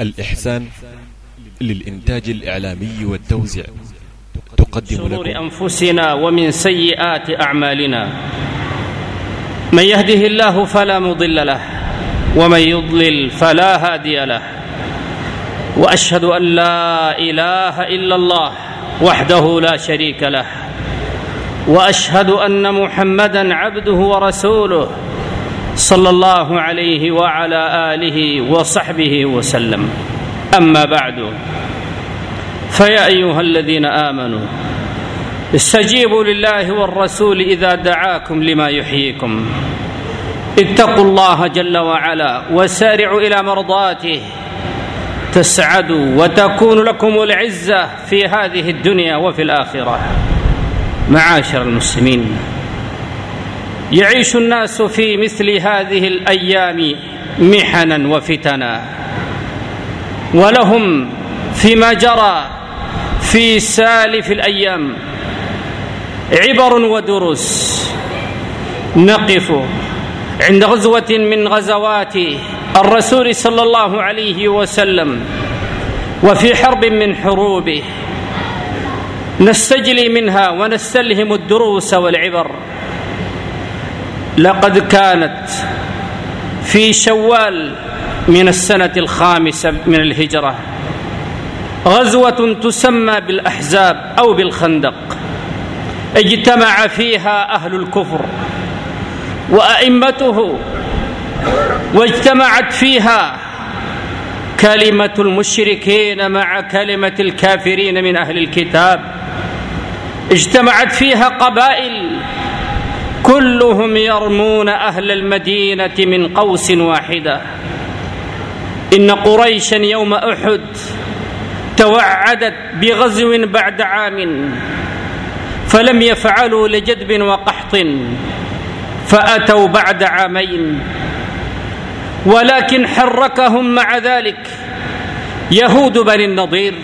الإحسان للإنتاج الإعلامي والتوزيع. تقدم شرور لكم. أنفسنا ومن سيئات أعمالنا. من يهده الله فلا مضل له ومن يضلل فلا هادي له. وأشهد أن لا إله إلا الله وحده لا شريك له. وأشهد أن محمدا عبده ورسوله. صلى الله عليه وعلى آله وصحبه وسلم. أما بعد فيا أيها الذين آمنوا استجيبوا لله والرسول إذا دعاكم لما يحييكم. اتقوا الله جل وعلا وسارعوا إلى مرضاته. تسعدوا وتكون لكم العزة في هذه الدنيا وفي الآخرة. معاشر المسلمين. يعيش الناس في مثل هذه الأيام محنا وفتنا. ولهم فيما جرى في سالف الأيام عبر ودروس نقف عند غزوة من غزوات الرسول صلى الله عليه وسلم وفي حرب من حروبه. نستجلي منها ونستلهم الدروس والعبر. لقد كانت في شوال من السنة الخامسة من الهجرة. غزوة تسمى بالأحزاب أو بالخندق. اجتمع فيها أهل الكفر وأئمته واجتمعت فيها كلمة المشركين مع كلمة الكافرين من أهل الكتاب. اجتمعت فيها قبائل كلهم يرمون أهل المدينة من قوس واحدة. إن قريشا يوم أحد توعدت بغزو بعد عام فلم يفعلوا لجدب وقحط فأتوا بعد عامين. ولكن حركهم مع ذلك يهود بني النضير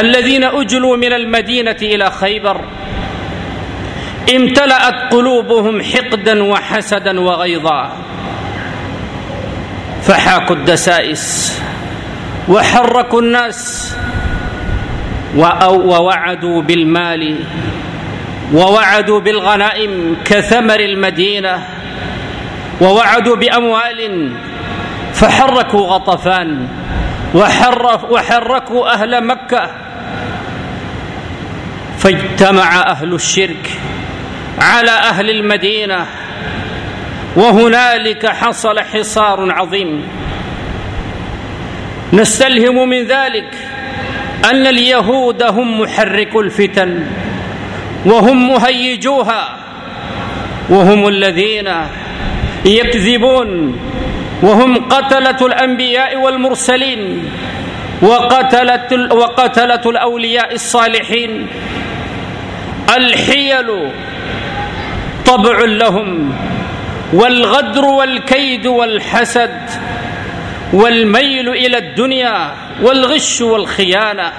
الذين أجلوا من المدينة إلى خيبر. امتلأت قلوبهم حقدا وحسدا وغيظا. فحاكوا الدسائس وحركوا الناس ووعدوا بالمال ووعدوا بالغنائم كثمر المدينة ووعدوا بأموال فحركوا غطفان وحركوا أهل مكة. فاجتمع أهل الشرك على أهل المدينة وهنالك حصل حصار عظيم. نستلهم من ذلك أن اليهود هم محركو الفتن وهم مهيجوها وهم الذين يكذبون وهم قتلة الأنبياء والمرسلين وقتلة, وقتلة الأولياء الصالحين. الحيل طبع لهم والغدر والكيد والحسد والميل إلى الدنيا والغش والخيانة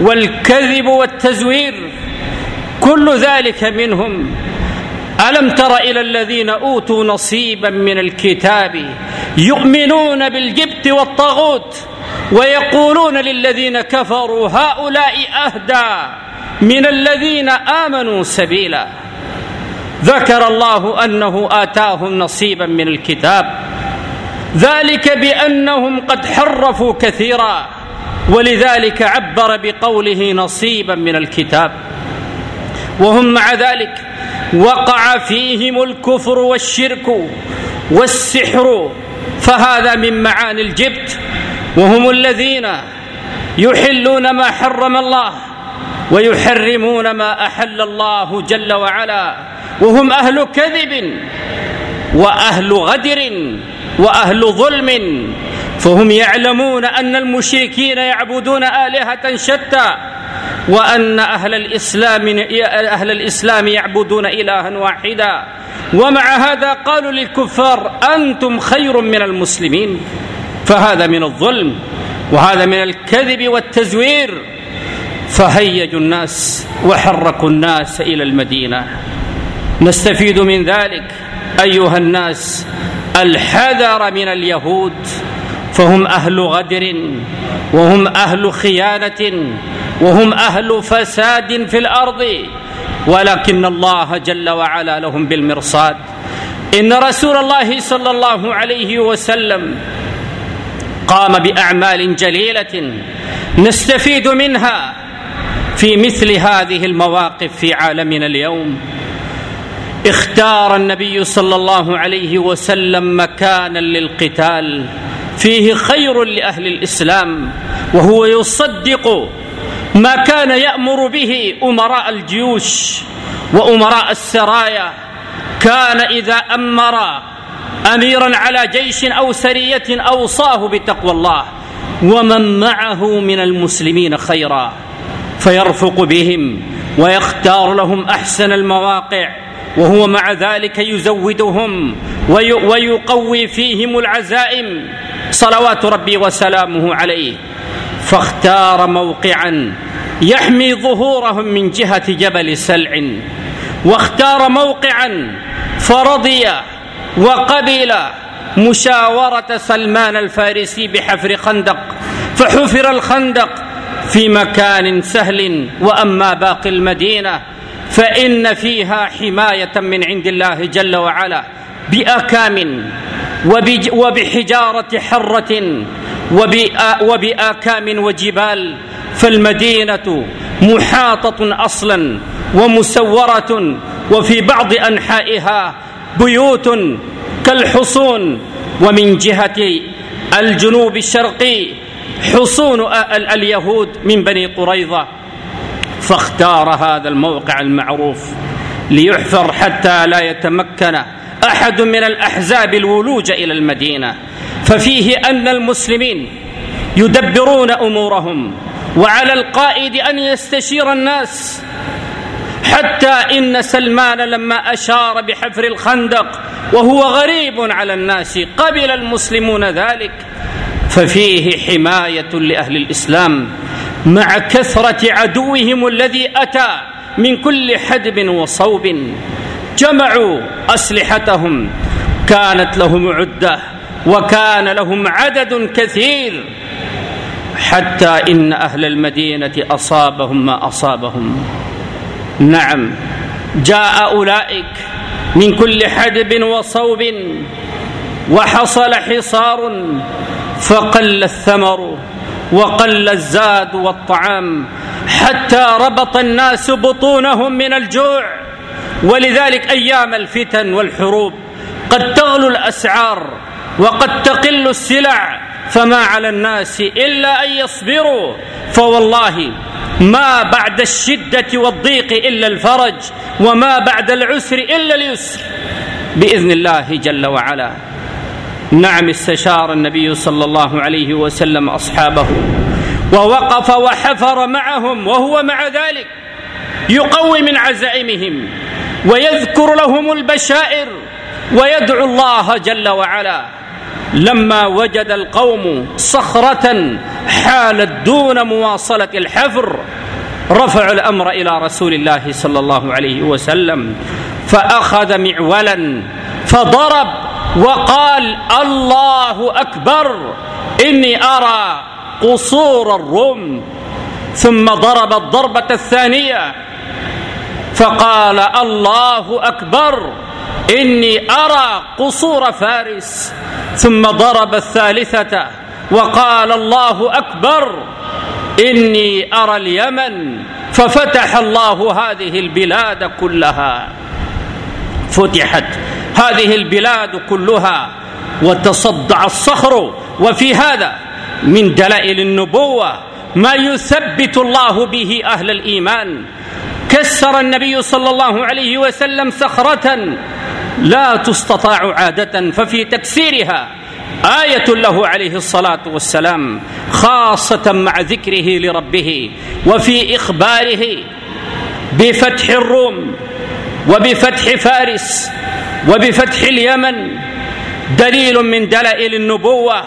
والكذب والتزوير كل ذلك منهم ألم تر إلى الذين أوتوا نصيبا من الكتاب يؤمنون بالجبت والطاغوت ويقولون للذين كفروا هؤلاء أهدى من الذين آمنوا سبيلا ذكر الله أنه آتاهم نصيبا من الكتاب. ذلك بأنهم قد حرفوا كثيرا ولذلك عبر بقوله نصيبا من الكتاب. وهم مع ذلك وقع فيهم الكفر والشرك والسحر فهذا من معاني الجبت. وهم الذين يحلون ما حرم الله ويحرمون ما أحل الله جل وعلا. وهم أهل كذب وأهل غدر وأهل ظلم. فهم يعلمون أن المشركين يعبدون آلهة شتى وأن أهل الإسلام أهل الإسلام يعبدون إلها واحدا. ومع هذا قالوا للكفار أنتم خير من المسلمين. فهذا من الظلم وهذا من الكذب والتزوير. فهيجوا الناس وحركوا الناس إلى المدينة. نستفيد من ذلك أيها الناس الحذر من اليهود فهم أهل غدر وهم أهل خيانة وهم أهل فساد في الأرض ولكن الله جل وعلا لهم بالمرصاد. إن رسول الله صلى الله عليه وسلم قام بأعمال جليلة نستفيد منها في مثل هذه المواقف في عالمنا اليوم. اختار النبي صلى الله عليه وسلم مكانا للقتال فيه خير لأهل الإسلام وهو يصدق ما كان يأمر به أمراء الجيوش وأمراء السرايا. كان إذا أمر اميرا على جيش أو سرية أوصاه بتقوى الله ومن معه من المسلمين خيرا فيرفق بهم ويختار لهم أحسن المواقع. وهو مع ذلك يزودهم ويقوي فيهم العزائم. صلوات ربي وسلامه عليه. فاختار موقعا يحمي ظهورهم من جهة جبل سلع. واختار موقعا فرضي وقبل مشاورة سلمان الفارسي بحفر خندق. فحفر الخندق في مكان سهل. وأما باقي المدينة فإن فيها حماية من عند الله جل وعلا بأكام وبحجارة حرة وبآكام وجبال فالمدينة محاطة أصلا ومسورة وفي بعض أنحائها بيوت كالحصون ومن جهة الجنوب الشرقي حصون اليهود من بني قريظة. فاختار هذا الموقع المعروف ليحفر حتى لا يتمكن أحد من الأحزاب الولوج إلى المدينة. ففيه أن المسلمين يدبرون أمورهم وعلى القائد أن يستشير الناس. حتى إن سلمان لما أشار بحفر الخندق وهو غريب على الناس قبل المسلمون ذلك. ففيه حماية لأهل الإسلام مع كثرة عدوهم الذي أتى من كل حدب وصوب جمعوا أسلحتهم. كانت لهم عدة وكان لهم عدد كثير حتى إن أهل المدينة أصابهم ما أصابهم. نعم جاء أولئك من كل حدب وصوب وحصل حصار فقل الثمر. وقل الزاد والطعام حتى ربط الناس بطونهم من الجوع. ولذلك أيام الفتن والحروب قد تغلو الأسعار وقد تقل السلع فما على الناس إلا أن يصبروا. فوالله ما بعد الشدة والضيق إلا الفرج وما بعد العسر إلا اليسر. بإذن الله جل وعلا. نعم استشار النبي صلى الله عليه وسلم أصحابه. ووقف وحفر معهم وهو مع ذلك يقوي من عزائمهم ويذكر لهم البشائر ويدعو الله جل وعلا. لما وجد القوم صخرة حالت دون مواصلة الحفر رفعوا الأمر إلى رسول الله صلى الله عليه وسلم فأخذ معولا فضرب وقال الله أكبر إني أرى قصور الروم. ثم ضرب الضربة الثانية فقال الله أكبر إني أرى قصور فارس. ثم ضرب الثالثة وقال الله أكبر إني أرى اليمن. ففتح الله هذه البلاد كلها. فتحت. هذه البلاد كلها وتصدع الصخر وفي هذا من دلائل النبوة ما يثبت الله به أهل الإيمان. كسر النبي صلى الله عليه وسلم صخرة لا تستطاع عادة ففي تكسيرها آية له عليه الصلاة والسلام خاصة مع ذكره لربه وفي إخباره بفتح الروم وبفتح فارس وبفتح اليمن دليل من دلائل النبوة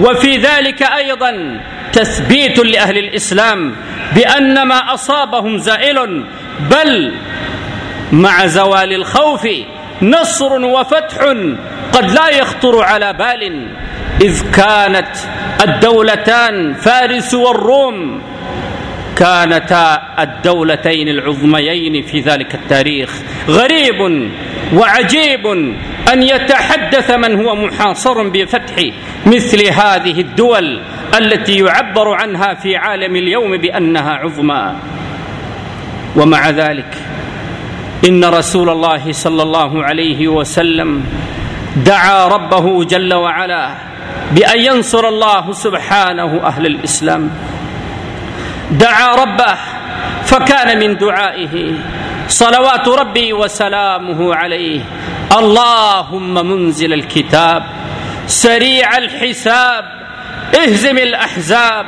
وفي ذلك أيضا تثبيت لأهل الإسلام بأن ما أصابهم زائل بل مع زوال الخوف نصر وفتح قد لا يخطر على بال إذ كانت الدولتان فارس والروم كانتا الدولتين العظميين في ذلك التاريخ. غريب وعجيب أن يتحدث من هو محاصر بفتح مثل هذه الدول التي يعبر عنها في عالم اليوم بأنها عظمى. ومع ذلك إن رسول الله صلى الله عليه وسلم دعا ربه جل وعلا بأن ينصر الله سبحانه أهل الإسلام. دعا ربه فكان من دعائه. صلوات ربي وسلامه عليه. اللهم منزل الكتاب سريع الحساب اهزم الأحزاب.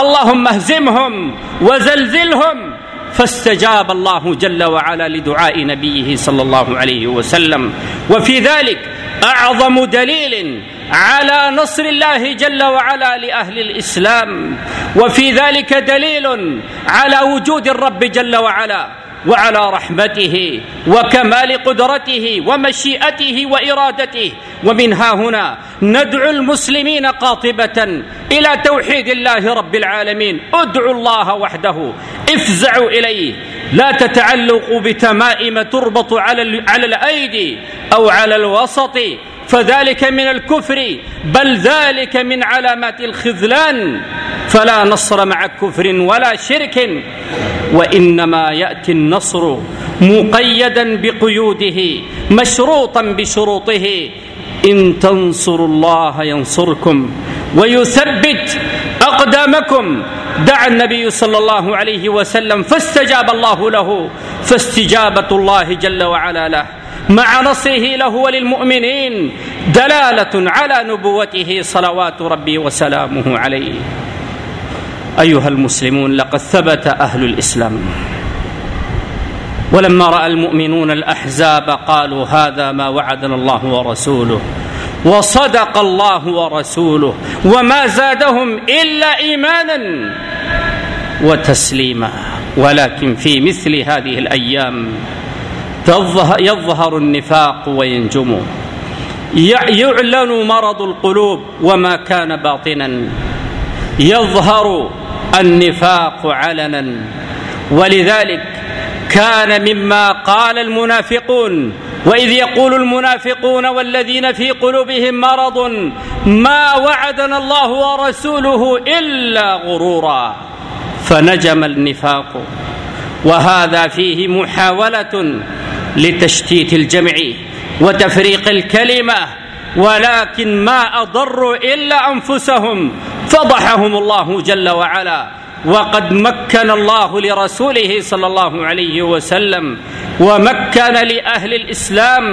اللهم اهزمهم وزلزلهم. فاستجاب الله جل وعلا لدعاء نبيه صلى الله عليه وسلم. وفي ذلك أعظم دليل على نصر الله جل وعلا لأهل الإسلام. وفي ذلك دليل على وجود الرب جل وعلا. وعلى رحمته وكمال قدرته ومشيئته وإرادته. ومن ها هنا ندعو المسلمين قاطبة إلى توحيد الله رب العالمين. ادعوا الله وحده افزعوا إليه. لا تتعلقوا بتمائم تربط على على الأيدي أو على الوسط. فذلك من الكفر بل ذلك من علامات الخذلان. فلا نصر مع كفر ولا شرك وإنما يأتي النصر مقيدا بقيوده مشروطا بشروطه. إن تنصروا الله ينصركم ويثبت أقدامكم. دعا النبي صلى الله عليه وسلم فاستجاب الله له فاستجابة الله جل وعلا له. مع نصره له وللمؤمنين دلالة على نبوته صلوات ربي وسلامه عليه. أيها المسلمون لقد ثبت أهل الإسلام. ولما رأى المؤمنون الأحزاب قالوا هذا ما وعدنا الله ورسوله وصدق الله ورسوله وما زادهم إلا إيمانا وتسليما. ولكن في مثل هذه الأيام يظهر النفاق وينجم. يعلن مرض القلوب وما كان باطنا. يظهر النفاق علنا. ولذلك كان مما قال المنافقون وإذ يقول المنافقون والذين في قلوبهم مرض ما وعدنا الله ورسوله إلا غرورا. فنجم النفاق. وهذا فيه محاولة لتشتيت الجمع وتفريق الكلمة ولكن ما أضروا إلا أنفسهم فضحهم الله جل وعلا. وقد مكن الله لرسوله صلى الله عليه وسلم ومكن لأهل الإسلام.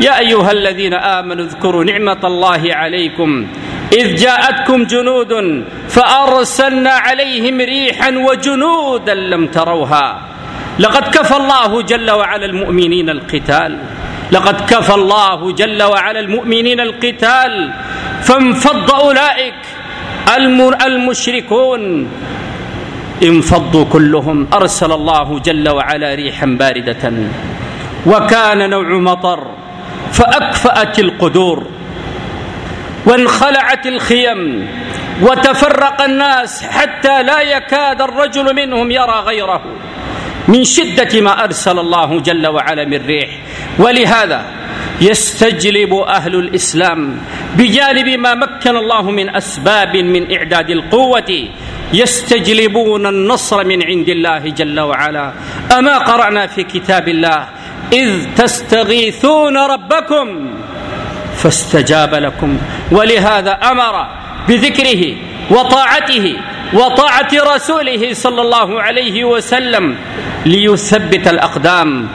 يا أيها الذين آمنوا اذكروا نعمة الله عليكم إذ جاءتكم جنود فأرسلنا عليهم ريحا وجنودا لم تروها. لقد كفى الله جل وعلا المؤمنين القتال. لقد كفى الله جل وعلا المؤمنين القتال. فانفض أولئك المشركون. انفضوا كلهم. أرسل الله جل وعلا ريحا باردة. وكان نوع مطر. فأكفأت القدور. وانخلعت الخيم. وتفرق الناس حتى لا يكاد الرجل منهم يرى غيره. من شدة ما أرسل الله جل وعلا من ريح. ولهذا يستجلب أهل الإسلام بجانب ما مكن الله من أسباب من إعداد القوة يستجلبون النصر من عند الله جل وعلا. أما قرأنا في كتاب الله إذ تستغيثون ربكم فاستجاب لكم. ولهذا أمر بذكره وطاعته وطاعة رسوله صلى الله عليه وسلم ليثبت الأقدام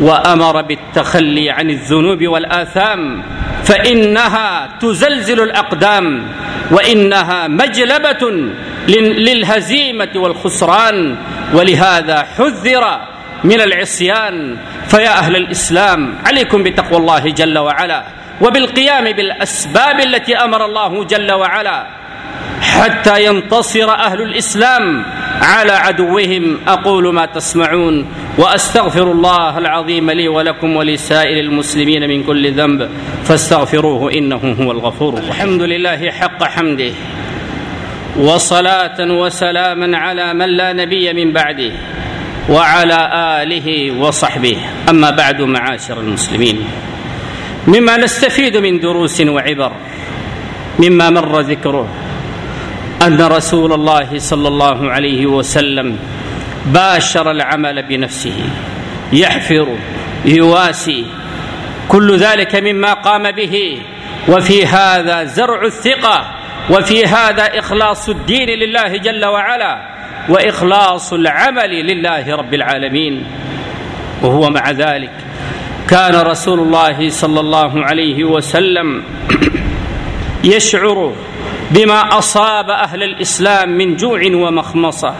وأمر بالتخلي عن الذنوب والآثام فإنها تزلزل الأقدام وإنها مجلبة للهزيمة والخسران ولهذا حذر من العصيان. فيا أهل الإسلام عليكم بتقوى الله جل وعلا وبالقيام بالأسباب التي أمر الله جل وعلا حتى ينتصر أهل الإسلام على عدوهم. أقول ما تسمعون وأستغفر الله العظيم لي ولكم ولسائر المسلمين من كل ذنب. فاستغفروه إنه هو الغفور الحمد لله حق حمده وصلاة وسلاما على من لا نبي من بعده وعلى آله وصحبه. أما بعد معاشر المسلمين مما نستفيد من دروس وعبر مما مر ذكره. أن رسول الله صلى الله عليه وسلم باشر العمل بنفسه يحفر يواسي كل ذلك مما قام به. وفي هذا زرع الثقة وفي هذا إخلاص الدين لله جل وعلا وإخلاص العمل لله رب العالمين. وهو مع ذلك كان رسول الله صلى الله عليه وسلم يشعر بما أصاب أهل الإسلام من جوع ومخمصة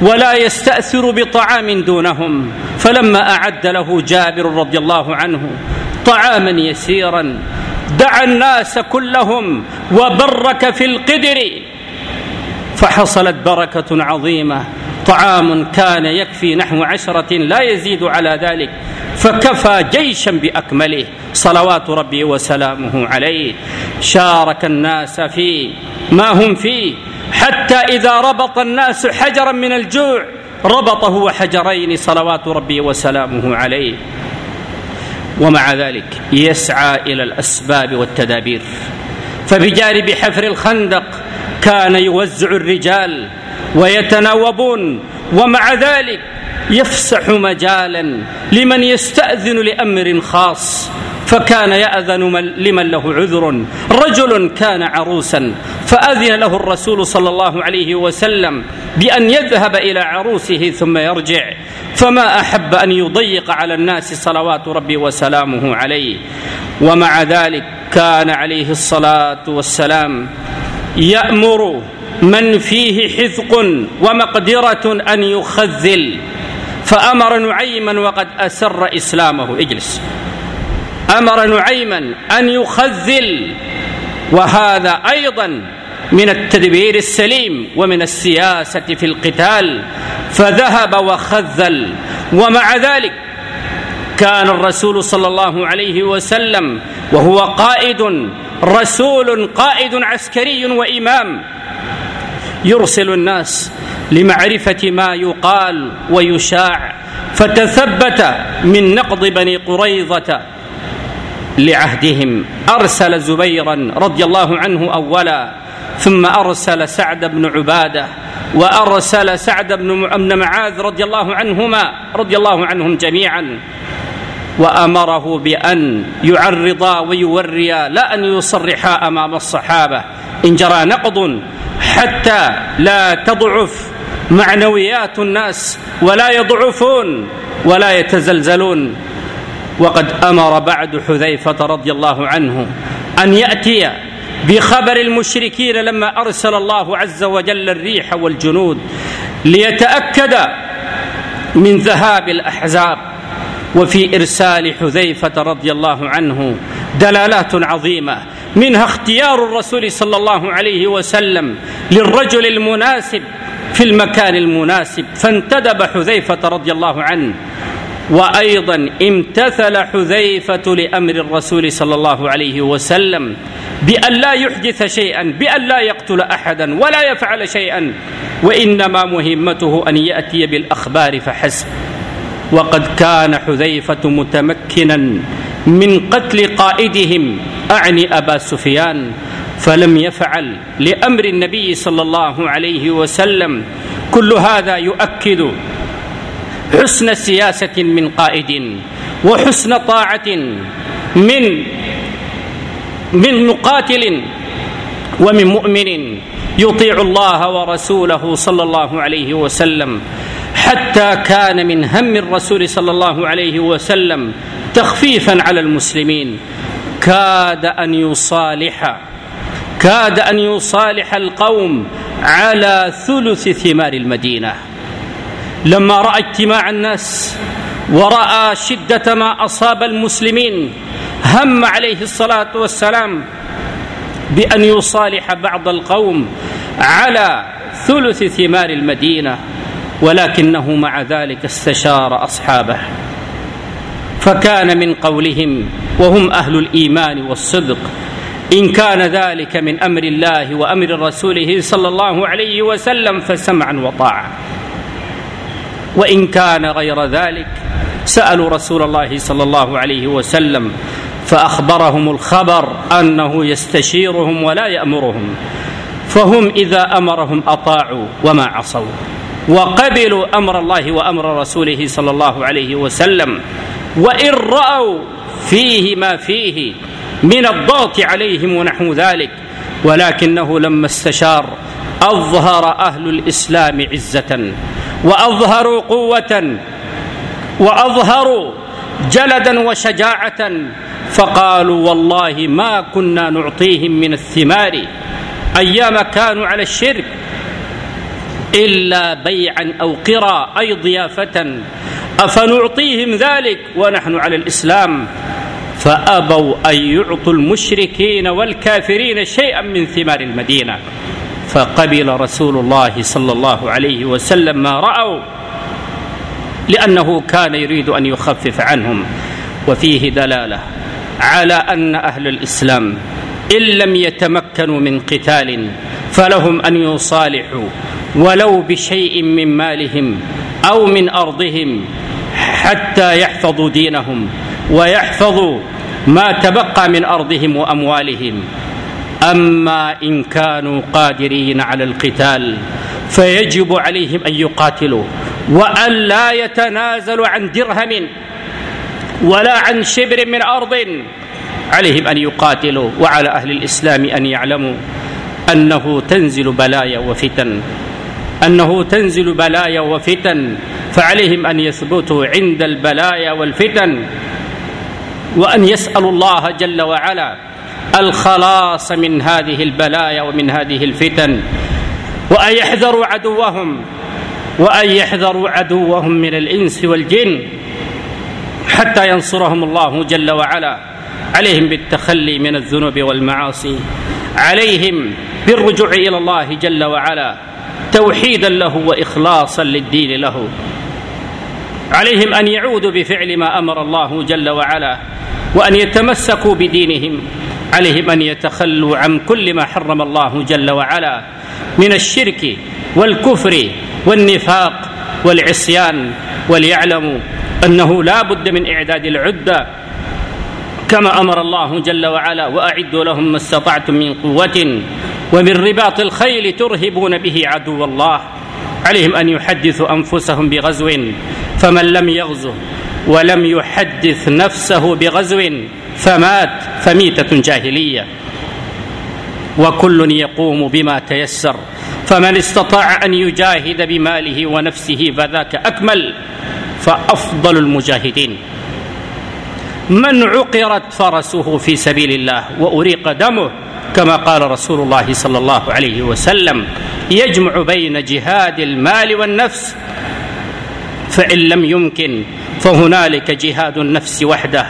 ولا يستأثر بطعام دونهم. فلما أعد له جابر رضي الله عنه طعاما يسيرا دعا الناس كلهم وبرك في القدر فحصلت بركة عظيمة. طعام كان يكفي نحو عشرة لا يزيد على ذلك فكفى جيشا بأكمله صلوات ربي وسلامه عليه. شارك الناس في ما هم فيه حتى إذا ربط الناس حجرا من الجوع ربطه وحجرين صلوات ربي وسلامه عليه. ومع ذلك يسعى إلى الأسباب والتدابير. فبجانب حفر الخندق كان يوزع الرجال ويتناوبون ومع ذلك يفسح مجالا لمن يستأذن لأمر خاص فكان يأذن لمن له عذر. رجل كان عروسا فأذن له الرسول صلى الله عليه وسلم بأن يذهب إلى عروسه ثم يرجع. فما أحب أن يضيق على الناس صلوات ربي وسلامه عليه. ومع ذلك كان عليه الصلاة والسلام يأمر من فيه حذق ومقدرة أن يخذل. فأمر نعيما وقد أسر إسلامه. اجلس. أمر نعيما أن يخذل. وهذا أيضا من التدبير السليم ومن السياسة في القتال. فذهب وخذل. ومع ذلك كان الرسول صلى الله عليه وسلم وهو قائد رسول قائد عسكري وإمام. يرسل الناس لمعرفة ما يقال ويشاع فتثبت من نقض بني قريظة لعهدهم. أرسل زبيرا رضي الله عنه اولا ثم أرسل سعد بن عبادة وأرسل سعد بن معاذ رضي الله عنهما رضي الله عنهم جميعا. وأمره بأن يعرضا ويوريا لا أن يصرحا أمام الصحابة. إن جرى نقض حتى لا تضعف معنويات الناس ولا يضعفون ولا يتزلزلون. وقد أمر بعد حذيفة رضي الله عنه أن يأتي بخبر المشركين لما أرسل الله عز وجل الريح والجنود ليتأكد من ذهاب الأحزاب. وفي إرسال حذيفة رضي الله عنه دلالات عظيمة منها اختيار الرسول صلى الله عليه وسلم للرجل المناسب في المكان المناسب. فانتدب حذيفة رضي الله عنه وأيضا امتثل حذيفة لأمر الرسول صلى الله عليه وسلم بأن لا يحدث شيئا بأن لا يقتل احدا ولا يفعل شيئا وإنما مهمته أن يأتي بالأخبار فحسب. وقد كان حذيفة متمكنا من قتل قائدهم أعني أبا سفيان فلم يفعل لأمر النبي صلى الله عليه وسلم. كل هذا يؤكد حسن سياسة من قائد وحسن طاعة من من مقاتل ومن مؤمن يطيع الله ورسوله صلى الله عليه وسلم. حتى كان من هم الرسول صلى الله عليه وسلم تخفيفا على المسلمين. كاد أن يصالح كاد أن يصالح القوم على ثلث ثمار المدينة. لما رأى اجتماع الناس ورأى شدة ما أصاب المسلمين هم عليه الصلاة والسلام بأن يصالح بعض القوم على ثلث ثمار المدينة ولكنه مع ذلك استشار أصحابه. فكان من قولهم وهم أهل الإيمان والصدق. إن كان ذلك من أمر الله وأمر رسوله صلى الله عليه وسلم فسمعا وطاعة. وإن كان غير ذلك سألوا رسول الله صلى الله عليه وسلم فأخبرهم الخبر أنه يستشيرهم ولا يأمرهم. فهم إذا أمرهم أطاعوا وما عصوا. وقبلوا أمر الله وأمر رسوله صلى الله عليه وسلم وإن رأوا فيه ما فيه من الضغط عليهم ونحو ذلك ولكنه لما استشار أظهر أهل الإسلام عزة وأظهروا قوة وأظهروا جلدا وشجاعة فقالوا والله ما كنا نعطيهم من الثمار أيام كانوا على الشرك إلا بيعا أو قرا أي ضيافة أفنعطيهم ذلك ونحن على الإسلام؟ فأبوا أن يعطوا المشركين والكافرين شيئا من ثمار المدينة. فقبل رسول الله صلى الله عليه وسلم ما رأوا لأنه كان يريد أن يخفف عنهم. وفيه دلالة على أن أهل الإسلام إن لم يتمكنوا من قتال فلهم أن يصالحوا ولو بشيء من مالهم. أو من أرضهم حتى يحفظوا دينهم ويحفظوا ما تبقى من أرضهم وأموالهم. أما إن كانوا قادرين على القتال فيجب عليهم أن يقاتلوا وأن لا يتنازلوا عن درهم ولا عن شبر من أرض. عليهم أن يقاتلوا وعلى أهل الإسلام أن يعلموا أنه تنزل بلايا وفتن. أنه تنزل بلايا وفتن فعليهم أن يثبتوا عند البلايا والفتن وأن يسألوا الله جل وعلا الخلاص من هذه البلايا ومن هذه الفتن وأن يحذروا عدوهم وأن يحذروا عدوهم من الإنس والجن حتى ينصرهم الله جل وعلا. عليهم بالتخلي من الذنوب والمعاصي عليهم بالرجوع إلى الله جل وعلا. توحيدا له وإخلاصا للدين له. عليهم أن يعودوا بفعل ما أمر الله جل وعلا وأن يتمسكوا بدينهم. عليهم أن يتخلوا عن كل ما حرم الله جل وعلا من الشرك والكفر والنفاق والعصيان. وليعلموا أنه لا بد من إعداد العدة كما أمر الله جل وعلا وأعدوا لهم ما استطعتم من قوة ومن رباط الخيل ترهبون به عدو الله. عليهم أن يحدثوا أنفسهم بغزو فمن لم يغزو ولم يحدث نفسه بغزو فمات فميتة جاهلية. وكل يقوم بما تيسر فمن استطاع أن يجاهد بماله ونفسه فذاك أكمل فأفضل المجاهدين. من عقرت فرسه في سبيل الله وأريق دمه كما قال رسول الله صلى الله عليه وسلم يجمع بين جهاد المال والنفس فإن لم يمكن فهنالك جهاد النفس وحده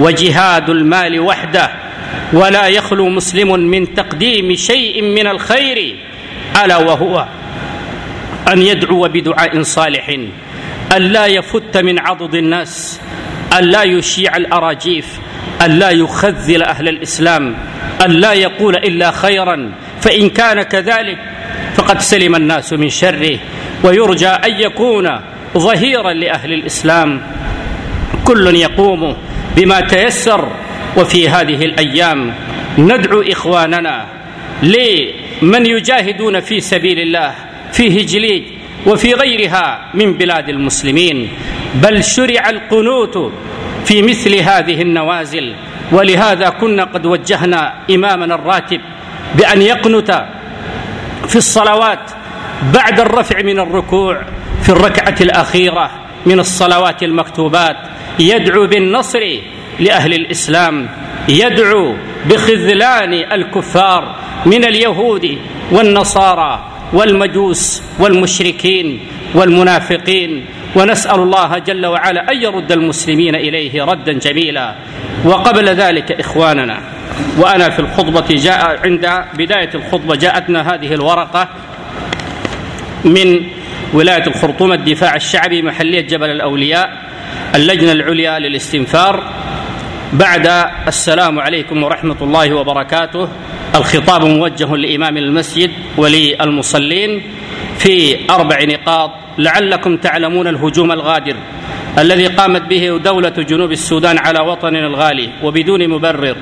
وجهاد المال وحده ولا يخلو مسلم من تقديم شيء من الخير ألا وهو أن يدعو بدعاء صالح أن لا يفت من عضد الناس أن لا يشيع الأراجيف أن لا يخذل أهل الإسلام أن لا يقول إلا خيرا فإن كان كذلك فقد سلم الناس من شره ويرجى أن يكون ظهيرا لأهل الإسلام. كل يقوم بما تيسر وفي هذه الأيام. ندعو إخواننا لمن يجاهدون في سبيل الله في هجليج وفي غيرها من بلاد المسلمين بل شرع القنوت في مثل هذه النوازل ولهذا كنا قد وجهنا إمامنا الراتب بأن يقنت في الصلوات بعد الرفع من الركوع في الركعة الأخيرة من الصلوات المكتوبات يدعو بالنصر لأهل الإسلام يدعو بخذلان الكفار من اليهود والنصارى. والمجوس والمشركين والمنافقين ونسأل الله جل وعلا أن يرد المسلمين إليه ردا جميلا. وقبل ذلك إخواننا وأنا في الخطبة جاء عند بداية الخطبة جاءتنا هذه الورقة من ولاية الخرطوم الدفاع الشعبي محلية جبل الأولياء اللجنة العليا للاستنفار. بعد السلام عليكم ورحمة الله وبركاته. الخطاب موجه لإمام المسجد وللمصلين في أربع نقاط لعلكم تعلمون الهجوم الغادر الذي قامت به دولة جنوب السودان على وطننا الغالي وبدون مبرر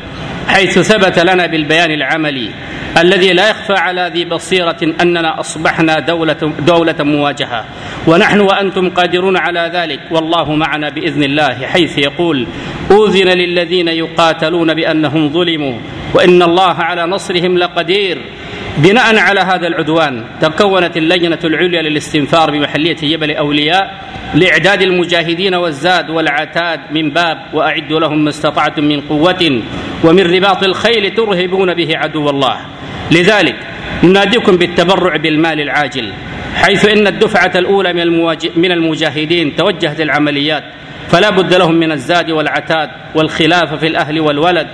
حيث ثبت لنا بالبيان العملي الذي لا يخفى على ذي بصيرة أننا أصبحنا دولة, دولة مواجهة. ونحن وأنتم قادرون على ذلك. والله معنا بإذن الله حيث يقول أوذن للذين يقاتلون بأنهم ظلموا وإن الله على نصرهم لقدير. بناء على هذا العدوان تكونت اللجنة العليا للاستنفار بمحلية جبل أولياء لإعداد المجاهدين والزاد والعتاد من باب وأعدوا لهم ما استطعتم من قوة ومن رباط الخيل ترهبون به عدو الله. لذلك نناديكم بالتبرع بالمال العاجل حيث إن الدفعة الأولى من المجاهدين توجهت العمليات فلا بد لهم من الزاد والعتاد والخلافه في الأهل والولد.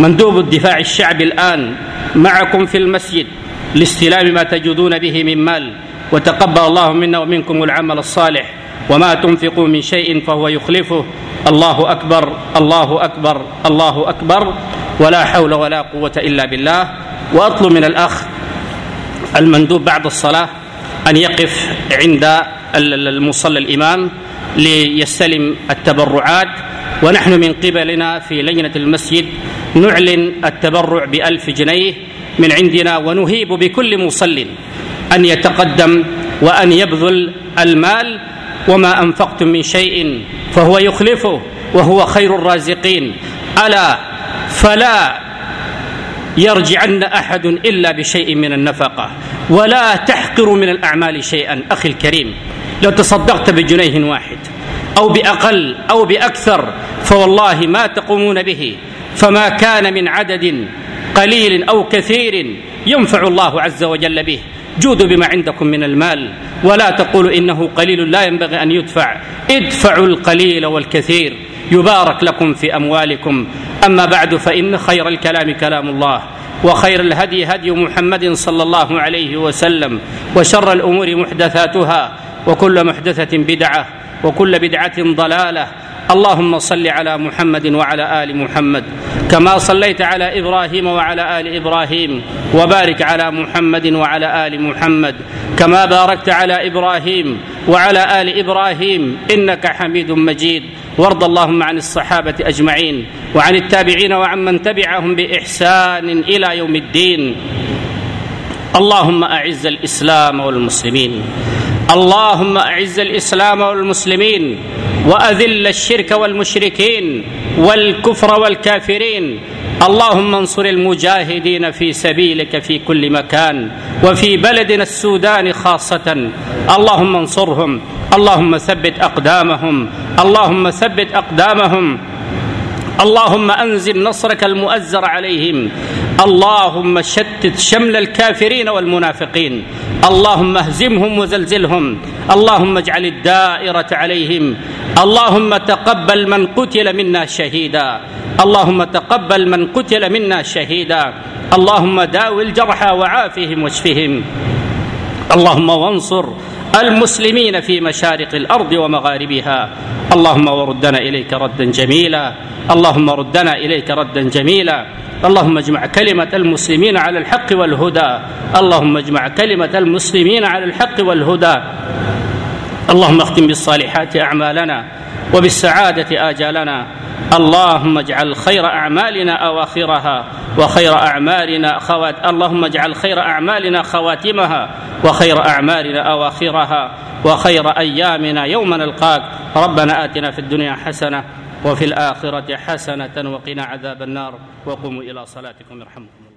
مندوب الدفاع الشعبي الآن معكم في المسجد لاستلام ما تجدون به من مال وتقبل الله منا ومنكم العمل الصالح وما تنفقوا من شيء فهو يخلفه. الله أكبر الله أكبر الله أكبر ولا حول ولا قوة إلا بالله. وأطلب من الأخ المندوب بعد الصلاة أن يقف عند المصلى الإمام ليستلم التبرعات. ونحن من قبلنا في لجنة المسجد نعلن التبرع بألف جنيه من عندنا ونهيب بكل مصل أن يتقدم وأن يبذل المال. وما أنفقتم من شيء فهو يخلفه وهو خير الرازقين. ألا فلا يرجعن أحد إلا بشيء من النفقة. ولا تحقر من الأعمال شيئا. أخي الكريم لو تصدقت بجنيه واحد أو بأقل أو بأكثر فوالله ما تقومون به. فما كان من عدد قليل أو كثير ينفع الله عز وجل به. جودوا بما عندكم من المال. ولا تقولوا إنه قليل لا ينبغي أن يدفع. ادفعوا القليل والكثير. يبارك لكم في أموالكم. أما بعد فإن خير الكلام كلام الله وخير الهدي هدي محمد صلى الله عليه وسلم وشر الأمور محدثاتها وكل محدثة بدعة وكل بدعة ضلالة. اللهم صل على محمد وعلى آل محمد كما صليت على إبراهيم وعلى آل إبراهيم وبارك على محمد وعلى آل محمد كما باركت على إبراهيم وعلى آل إبراهيم إنك حميد مجيد. وارض اللهم عن الصحابة أجمعين وعن التابعين وعن من تبعهم بإحسان إلى يوم الدين. اللهم أعز الإسلام والمسلمين. اللهم أعز الإسلام والمسلمين. وأذل الشرك والمشركين والكفر والكافرين. اللهم انصر المجاهدين في سبيلك في كل مكان وفي بلدنا السودان خاصة. اللهم انصرهم. اللهم ثبت أقدامهم. اللهم ثبت أقدامهم. اللهم أنزل نصرك المؤزر عليهم. اللهم شتت شمل الكافرين والمنافقين. اللهم اهزمهم وزلزلهم. اللهم اجعل الدائرة عليهم. اللهم تقبل من قتل منا شهيدا. اللهم تقبل من قتل منا شهيدا. اللهم داوي الجرحى وعافهم واشفهم. اللهم وانصر المسلمين في مشارق الأرض ومغاربها. اللهم وردنا إليك ردا جميلا. اللهم ردنا إليك ردا جميلا. اللهم اجمع كلمة المسلمين على الحق والهدى. اللهم اجمع كلمة المسلمين على الحق والهدى. اللهم اختم بالصالحات أعمالنا وبالسعادة آجالنا. اللهم اجعل خير أعمالنا أواخرها وخير أعمالنا خوات اللهم اجعل خير أعمالنا خواتمها وخير أعمالنا أواخرها وخير أيامنا يوم نلقاك. ربنا آتنا في الدنيا حسنة وفي الآخرة حسنة وقنا عذاب النار. وقوموا إلى صلاتكم يرحمكم